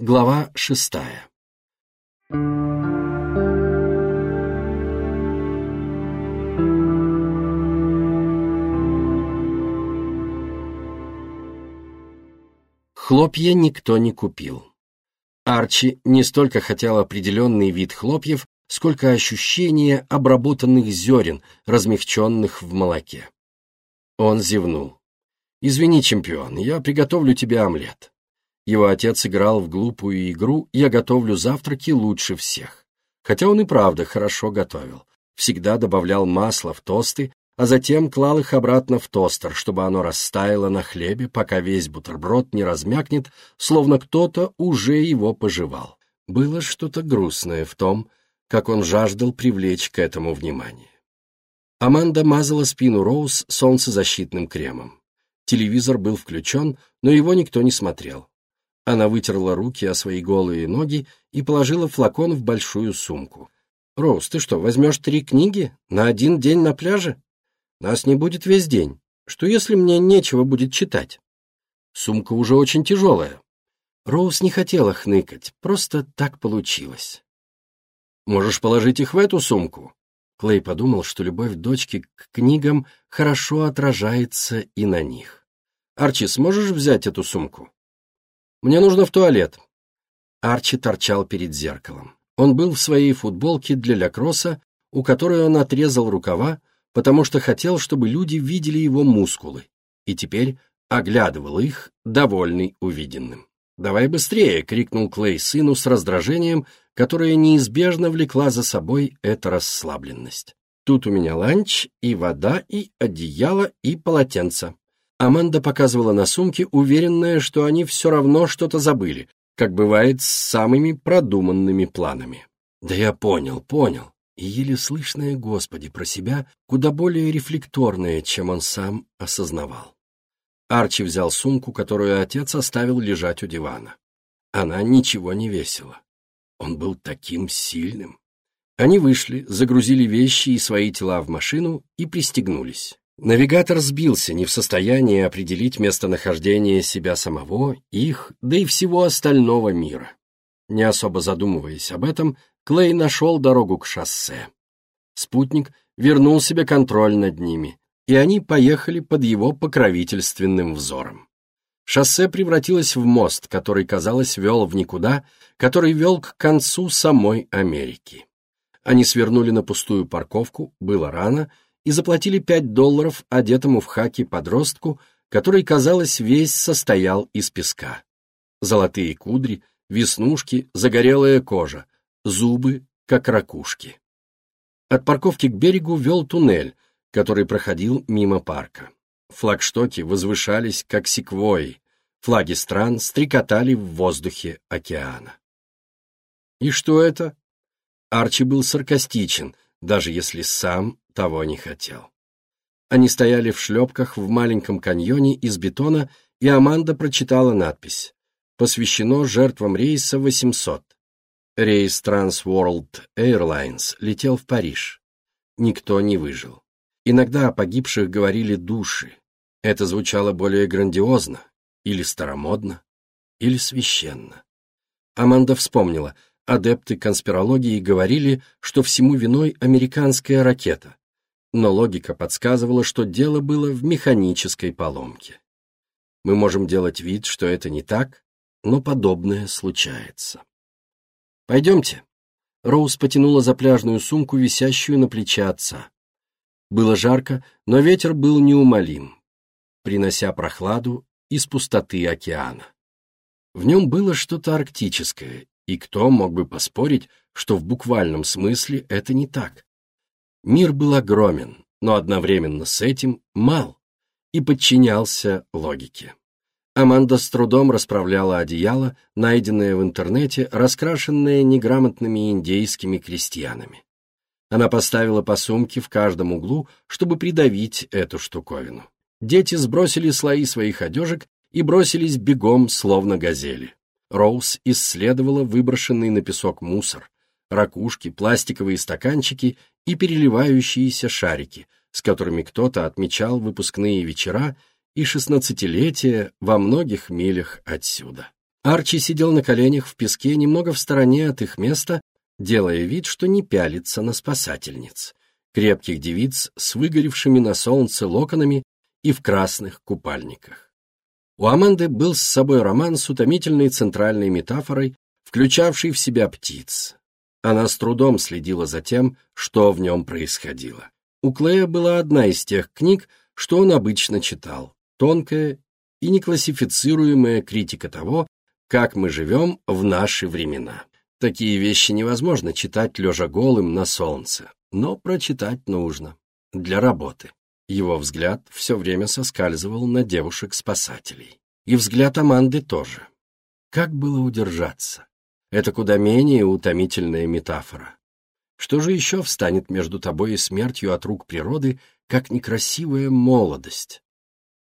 Глава шестая Хлопья никто не купил. Арчи не столько хотел определенный вид хлопьев, сколько ощущение обработанных зерен, размягченных в молоке. Он зевнул. «Извини, чемпион, я приготовлю тебе омлет». Его отец играл в глупую игру «Я готовлю завтраки лучше всех». Хотя он и правда хорошо готовил. Всегда добавлял масло в тосты, а затем клал их обратно в тостер, чтобы оно растаяло на хлебе, пока весь бутерброд не размякнет, словно кто-то уже его пожевал. Было что-то грустное в том, как он жаждал привлечь к этому внимание. Аманда мазала спину Роуз солнцезащитным кремом. Телевизор был включен, но его никто не смотрел. Она вытерла руки о свои голые ноги и положила флакон в большую сумку. «Роуз, ты что, возьмешь три книги на один день на пляже?» Нас не будет весь день. Что если мне нечего будет читать? Сумка уже очень тяжелая. Роуз не хотела хныкать, просто так получилось. Можешь положить их в эту сумку. Клей подумал, что любовь дочки к книгам хорошо отражается и на них. Арчи, сможешь взять эту сумку? Мне нужно в туалет. Арчи торчал перед зеркалом. Он был в своей футболке для лакросса, у которой он отрезал рукава, потому что хотел, чтобы люди видели его мускулы, и теперь оглядывал их, довольный увиденным. «Давай быстрее!» — крикнул Клей сыну с раздражением, которое неизбежно влекла за собой эта расслабленность. «Тут у меня ланч, и вода, и одеяло, и полотенце». Аманда показывала на сумке, уверенная, что они все равно что-то забыли, как бывает с самыми продуманными планами. «Да я понял, понял и еле слышное «Господи» про себя куда более рефлекторное, чем он сам осознавал. Арчи взял сумку, которую отец оставил лежать у дивана. Она ничего не весила. Он был таким сильным. Они вышли, загрузили вещи и свои тела в машину и пристегнулись. Навигатор сбился, не в состоянии определить местонахождение себя самого, их, да и всего остального мира. Не особо задумываясь об этом, Клей нашел дорогу к шоссе. Спутник вернул себе контроль над ними, и они поехали под его покровительственным взором. Шоссе превратилось в мост, который, казалось, вел в никуда, который вел к концу самой Америки. Они свернули на пустую парковку, было рано, и заплатили пять долларов одетому в хаки подростку, который, казалось, весь состоял из песка. Золотые кудри, веснушки, загорелая кожа — зубы, как ракушки. От парковки к берегу вел туннель, который проходил мимо парка. Флагштоки возвышались, как секвои, флаги стран стрекотали в воздухе океана. И что это? Арчи был саркастичен, даже если сам того не хотел. Они стояли в шлепках в маленьком каньоне из бетона, и Аманда прочитала надпись «Посвящено жертвам рейса 800». Рейс Transworld Airlines летел в Париж. Никто не выжил. Иногда о погибших говорили души. Это звучало более грандиозно, или старомодно, или священно. Аманда вспомнила, адепты конспирологии говорили, что всему виной американская ракета, но логика подсказывала, что дело было в механической поломке. Мы можем делать вид, что это не так, но подобное случается. «Пойдемте». Роуз потянула за пляжную сумку, висящую на плече отца. Было жарко, но ветер был неумолим, принося прохладу из пустоты океана. В нем было что-то арктическое, и кто мог бы поспорить, что в буквальном смысле это не так? Мир был огромен, но одновременно с этим мал и подчинялся логике. Аманда с трудом расправляла одеяло, найденное в интернете, раскрашенное неграмотными индейскими крестьянами. Она поставила по сумке в каждом углу, чтобы придавить эту штуковину. Дети сбросили слои своих одежек и бросились бегом, словно газели. Роуз исследовала выброшенный на песок мусор, ракушки, пластиковые стаканчики и переливающиеся шарики, с которыми кто-то отмечал выпускные вечера и шестнадцатилетие во многих милях отсюда. Арчи сидел на коленях в песке немного в стороне от их места, делая вид, что не пялится на спасательниц, крепких девиц с выгоревшими на солнце локонами и в красных купальниках. У Аманды был с собой роман с утомительной центральной метафорой, включавший в себя птиц. Она с трудом следила за тем, что в нем происходило. У Клея была одна из тех книг, что он обычно читал, тонкая и неклассифицируемая критика того, как мы живем в наши времена. Такие вещи невозможно читать лежа голым на солнце, но прочитать нужно. Для работы. Его взгляд все время соскальзывал на девушек-спасателей. И взгляд Аманды тоже. Как было удержаться? Это куда менее утомительная метафора. Что же еще встанет между тобой и смертью от рук природы, как некрасивая молодость?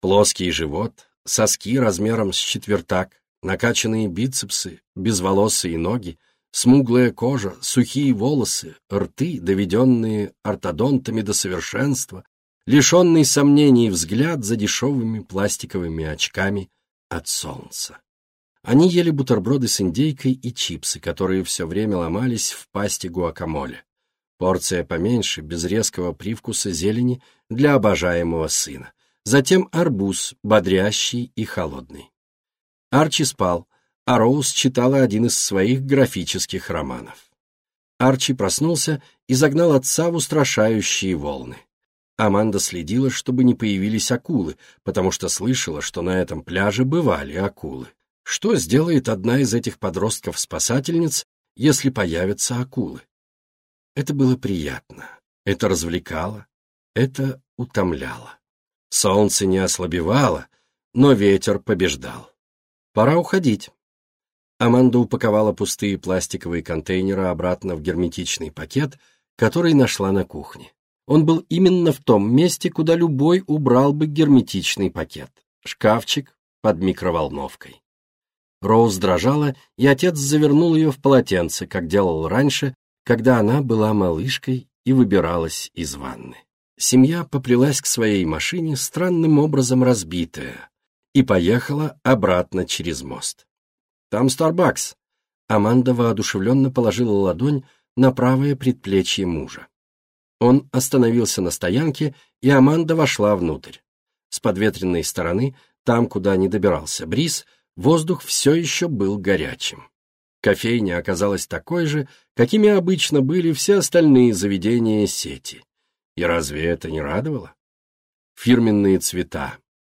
Плоский живот, соски размером с четвертак, накачанные бицепсы, безволосые ноги, смуглая кожа, сухие волосы, рты, доведенные ортодонтами до совершенства, лишенный сомнений взгляд за дешевыми пластиковыми очками от солнца. Они ели бутерброды с индейкой и чипсы, которые все время ломались в пасти гуакамоле. Порция поменьше, без резкого привкуса зелени для обожаемого сына. Затем арбуз, бодрящий и холодный. Арчи спал, а Роуз читала один из своих графических романов. Арчи проснулся и загнал отца в устрашающие волны. Аманда следила, чтобы не появились акулы, потому что слышала, что на этом пляже бывали акулы. Что сделает одна из этих подростков-спасательниц, если появятся акулы? Это было приятно, это развлекало, это утомляло. Солнце не ослабевало, но ветер побеждал. Пора уходить. Аманда упаковала пустые пластиковые контейнеры обратно в герметичный пакет, который нашла на кухне. Он был именно в том месте, куда любой убрал бы герметичный пакет. Шкафчик под микроволновкой. Роуз дрожала, и отец завернул ее в полотенце, как делал раньше, когда она была малышкой и выбиралась из ванны. Семья поплелась к своей машине, странным образом разбитая, и поехала обратно через мост. «Там Старбакс!» Аманда воодушевленно положила ладонь на правое предплечье мужа. Он остановился на стоянке, и Аманда вошла внутрь. С подветренной стороны, там, куда не добирался бриз, воздух все еще был горячим. Кофейня оказалась такой же, какими обычно были все остальные заведения сети. И разве это не радовало? Фирменные цвета,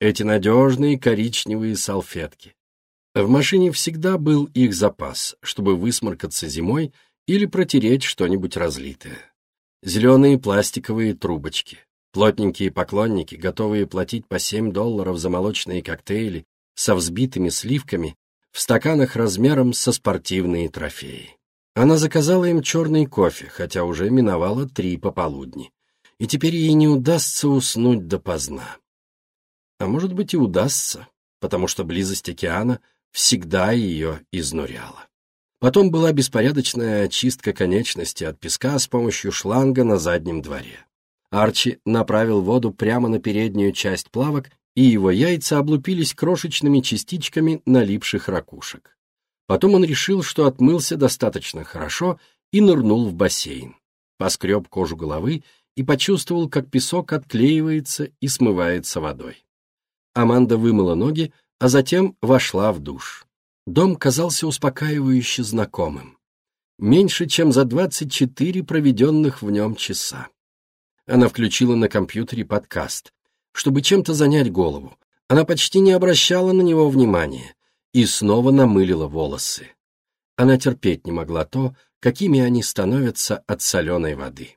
эти надежные коричневые салфетки. В машине всегда был их запас, чтобы высморкаться зимой или протереть что-нибудь разлитое зеленые пластиковые трубочки, плотненькие поклонники, готовые платить по 7 долларов за молочные коктейли со взбитыми сливками в стаканах размером со спортивные трофеи. Она заказала им черный кофе, хотя уже миновала три пополудни, и теперь ей не удастся уснуть допоздна. А может быть и удастся, потому что близость океана всегда ее изнуряла. Потом была беспорядочная очистка конечности от песка с помощью шланга на заднем дворе. Арчи направил воду прямо на переднюю часть плавок, и его яйца облупились крошечными частичками налипших ракушек. Потом он решил, что отмылся достаточно хорошо и нырнул в бассейн. Поскреб кожу головы и почувствовал, как песок отклеивается и смывается водой. Аманда вымыла ноги, а затем вошла в душ. Дом казался успокаивающе знакомым. Меньше, чем за 24 проведенных в нем часа. Она включила на компьютере подкаст, чтобы чем-то занять голову. Она почти не обращала на него внимания и снова намылила волосы. Она терпеть не могла то, какими они становятся от соленой воды.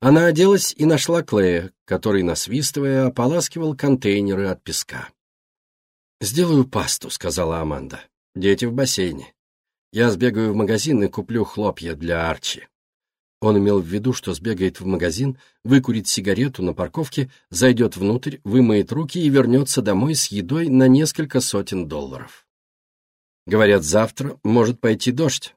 Она оделась и нашла Клея, который, насвистывая, ополаскивал контейнеры от песка. «Сделаю пасту», — сказала Аманда. Дети в бассейне. Я сбегаю в магазин и куплю хлопья для Арчи. Он имел в виду, что сбегает в магазин, выкурит сигарету на парковке, зайдет внутрь, вымоет руки и вернется домой с едой на несколько сотен долларов. Говорят, завтра может пойти дождь.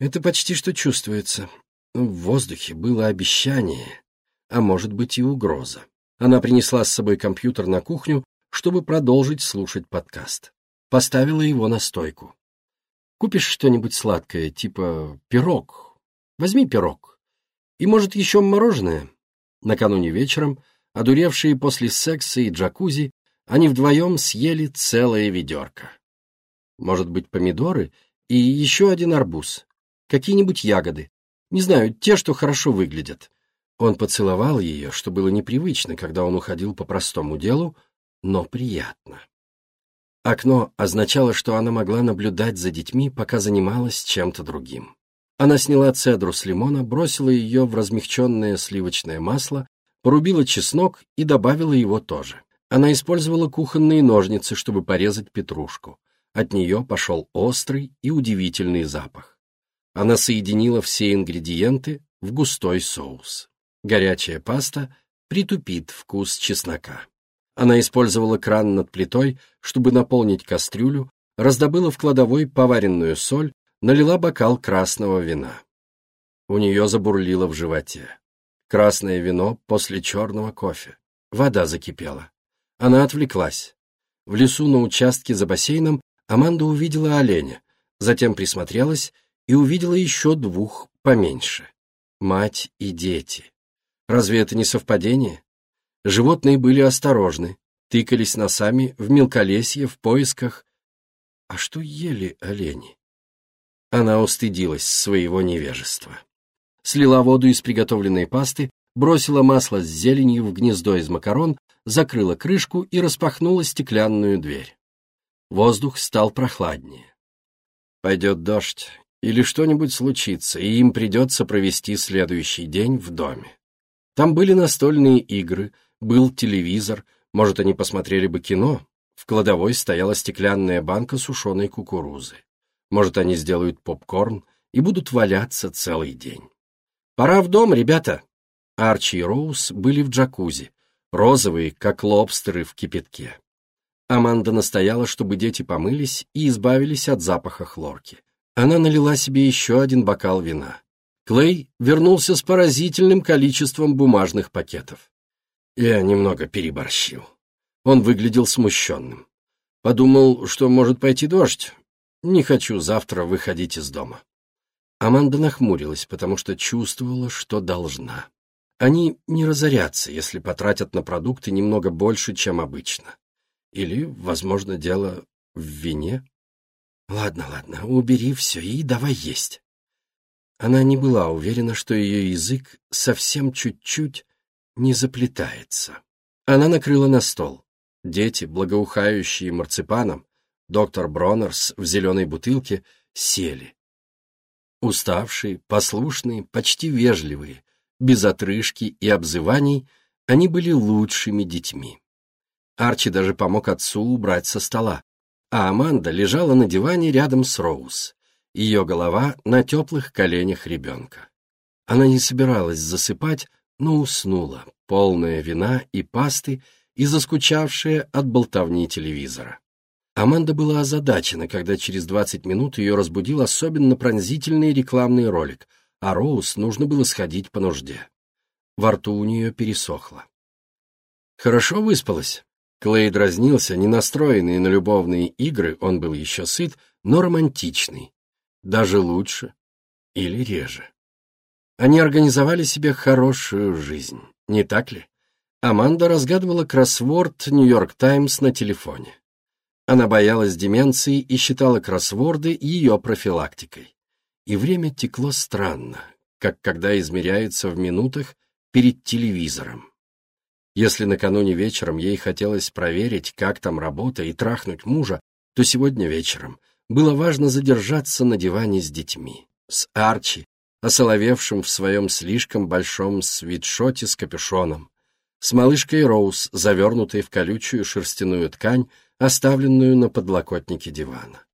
Это почти что чувствуется. В воздухе было обещание, а может быть и угроза. Она принесла с собой компьютер на кухню, чтобы продолжить слушать подкаст. поставила его на стойку. «Купишь что-нибудь сладкое, типа пирог? Возьми пирог. И, может, еще мороженое?» Накануне вечером, одуревшие после секса и джакузи, они вдвоем съели целое ведерко. Может быть, помидоры и еще один арбуз. Какие-нибудь ягоды. Не знаю, те, что хорошо выглядят. Он поцеловал ее, что было непривычно, когда он уходил по простому делу, но приятно. Окно означало, что она могла наблюдать за детьми, пока занималась чем-то другим. Она сняла цедру с лимона, бросила ее в размягченное сливочное масло, порубила чеснок и добавила его тоже. Она использовала кухонные ножницы, чтобы порезать петрушку. От нее пошел острый и удивительный запах. Она соединила все ингредиенты в густой соус. Горячая паста притупит вкус чеснока. Она использовала кран над плитой, чтобы наполнить кастрюлю, раздобыла в кладовой поваренную соль, налила бокал красного вина. У нее забурлило в животе. Красное вино после черного кофе. Вода закипела. Она отвлеклась. В лесу на участке за бассейном Аманда увидела оленя, затем присмотрелась и увидела еще двух поменьше. Мать и дети. Разве это не совпадение? Животные были осторожны, тыкались носами в мелколесье в поисках... А что ели олени? Она устыдилась своего невежества. Слила воду из приготовленной пасты, бросила масло с зеленью в гнездо из макарон, закрыла крышку и распахнула стеклянную дверь. Воздух стал прохладнее. Пойдет дождь, или что-нибудь случится, и им придется провести следующий день в доме. Там были настольные игры, был телевизор, может, они посмотрели бы кино. В кладовой стояла стеклянная банка сушеной кукурузы. Может, они сделают попкорн и будут валяться целый день. «Пора в дом, ребята!» Арчи и Роуз были в джакузи, розовые, как лобстеры в кипятке. Аманда настояла, чтобы дети помылись и избавились от запаха хлорки. Она налила себе еще один бокал вина. Клей вернулся с поразительным количеством бумажных пакетов. Я немного переборщил. Он выглядел смущенным. Подумал, что может пойти дождь. Не хочу завтра выходить из дома. Аманда нахмурилась, потому что чувствовала, что должна. Они не разорятся, если потратят на продукты немного больше, чем обычно. Или, возможно, дело в вине. Ладно, ладно, убери все и давай есть. Она не была уверена, что ее язык совсем чуть-чуть не заплетается. Она накрыла на стол. Дети, благоухающие марципаном, доктор Бронерс в зеленой бутылке, сели. Уставшие, послушные, почти вежливые, без отрыжки и обзываний, они были лучшими детьми. Арчи даже помог отцу убрать со стола, а Аманда лежала на диване рядом с Роуз ее голова на теплых коленях ребенка. Она не собиралась засыпать, но уснула, полная вина и пасты и заскучавшая от болтовни телевизора. Аманда была озадачена, когда через 20 минут ее разбудил особенно пронзительный рекламный ролик, а Роуз нужно было сходить по нужде. Во рту у нее пересохло. «Хорошо выспалась?» Клей дразнился, не настроенный на любовные игры, он был еще сыт, но романтичный, даже лучше или реже. Они организовали себе хорошую жизнь, не так ли? Аманда разгадывала кроссворд «Нью-Йорк Таймс» на телефоне. Она боялась деменции и считала кроссворды ее профилактикой. И время текло странно, как когда измеряется в минутах перед телевизором. Если накануне вечером ей хотелось проверить, как там работа, и трахнуть мужа, то сегодня вечером было важно задержаться на диване с детьми, с Арчи, осоловевшим в своем слишком большом свитшоте с капюшоном, с малышкой Роуз, завернутой в колючую шерстяную ткань, оставленную на подлокотнике дивана.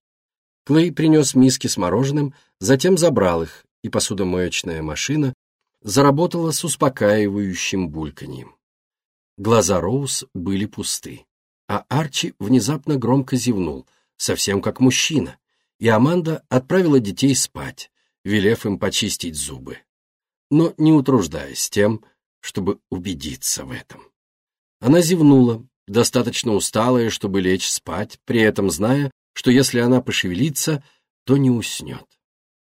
Клей принес миски с мороженым, затем забрал их, и посудомоечная машина заработала с успокаивающим бульканьем. Глаза Роуз были пусты, а Арчи внезапно громко зевнул, совсем как мужчина, и Аманда отправила детей спать, велев им почистить зубы, но не утруждаясь тем, чтобы убедиться в этом. Она зевнула, достаточно усталая, чтобы лечь спать, при этом зная, что если она пошевелится, то не уснет.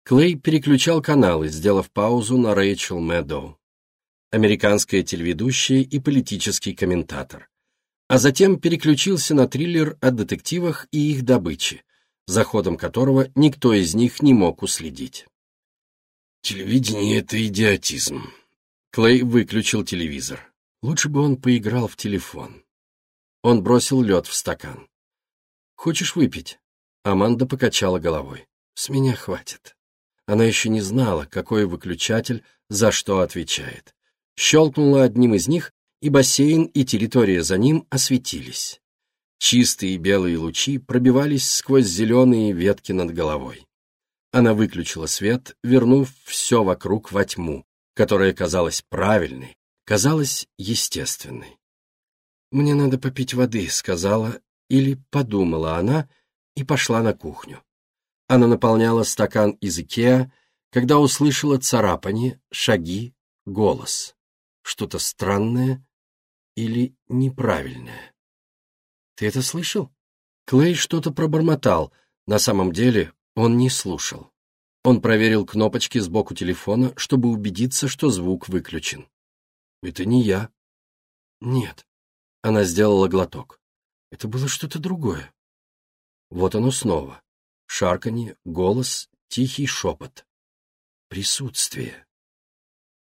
Клей переключал каналы, сделав паузу на Рэйчел Мэдоу, американская телеведущая и политический комментатор, а затем переключился на триллер о детективах и их добыче, за ходом которого никто из них не мог уследить. «Телевидение — это идиотизм». Клей выключил телевизор. Лучше бы он поиграл в телефон. Он бросил лед в стакан. «Хочешь выпить?» Аманда покачала головой. «С меня хватит». Она еще не знала, какой выключатель за что отвечает. Щелкнула одним из них, и бассейн и территория за ним осветились. Чистые белые лучи пробивались сквозь зеленые ветки над головой. Она выключила свет, вернув все вокруг во тьму, которая казалась правильной, казалась естественной. «Мне надо попить воды», — сказала или подумала она и пошла на кухню. Она наполняла стакан из Икеа, когда услышала царапание, шаги, голос. Что-то странное или неправильное. «Ты это слышал?» Клей что-то пробормотал. На самом деле он не слушал. Он проверил кнопочки сбоку телефона, чтобы убедиться, что звук выключен. «Это не я». «Нет». Она сделала глоток. Это было что-то другое. Вот оно снова. Шарканье, голос, тихий шепот. Присутствие.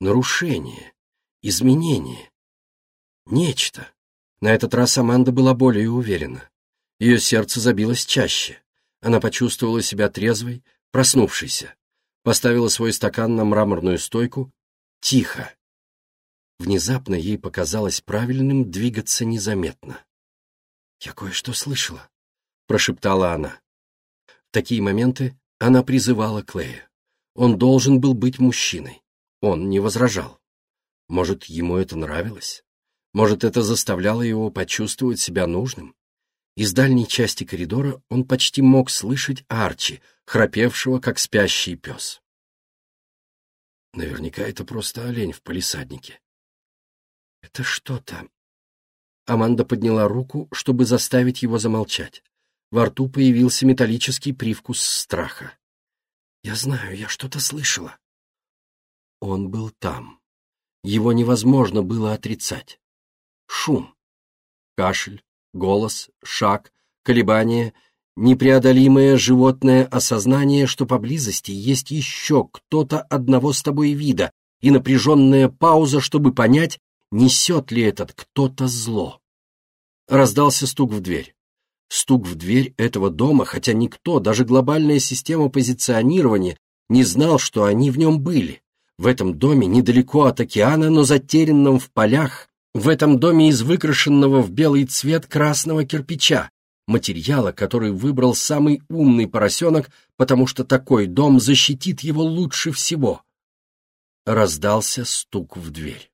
Нарушение. Изменение. Нечто. На этот раз Аманда была более уверена. Ее сердце забилось чаще. Она почувствовала себя трезвой, проснувшейся. Поставила свой стакан на мраморную стойку. Тихо. Внезапно ей показалось правильным двигаться незаметно. «Я кое-что слышала», — прошептала она. В такие моменты она призывала Клея. Он должен был быть мужчиной. Он не возражал. Может, ему это нравилось? Может, это заставляло его почувствовать себя нужным? Из дальней части коридора он почти мог слышать Арчи, храпевшего, как спящий пес. Наверняка это просто олень в палисаднике. Это что-то. Аманда подняла руку, чтобы заставить его замолчать. Во рту появился металлический привкус страха. «Я знаю, я что-то слышала». Он был там. Его невозможно было отрицать. Шум. Кашель, голос, шаг, колебания, непреодолимое животное осознание, что поблизости есть еще кто-то одного с тобой вида, и напряженная пауза, чтобы понять, несет ли этот кто-то зло. Раздался стук в дверь. Стук в дверь этого дома, хотя никто, даже глобальная система позиционирования, не знал, что они в нем были. В этом доме, недалеко от океана, но затерянном в полях, в этом доме из выкрашенного в белый цвет красного кирпича, материала, который выбрал самый умный поросенок, потому что такой дом защитит его лучше всего. Раздался стук в дверь.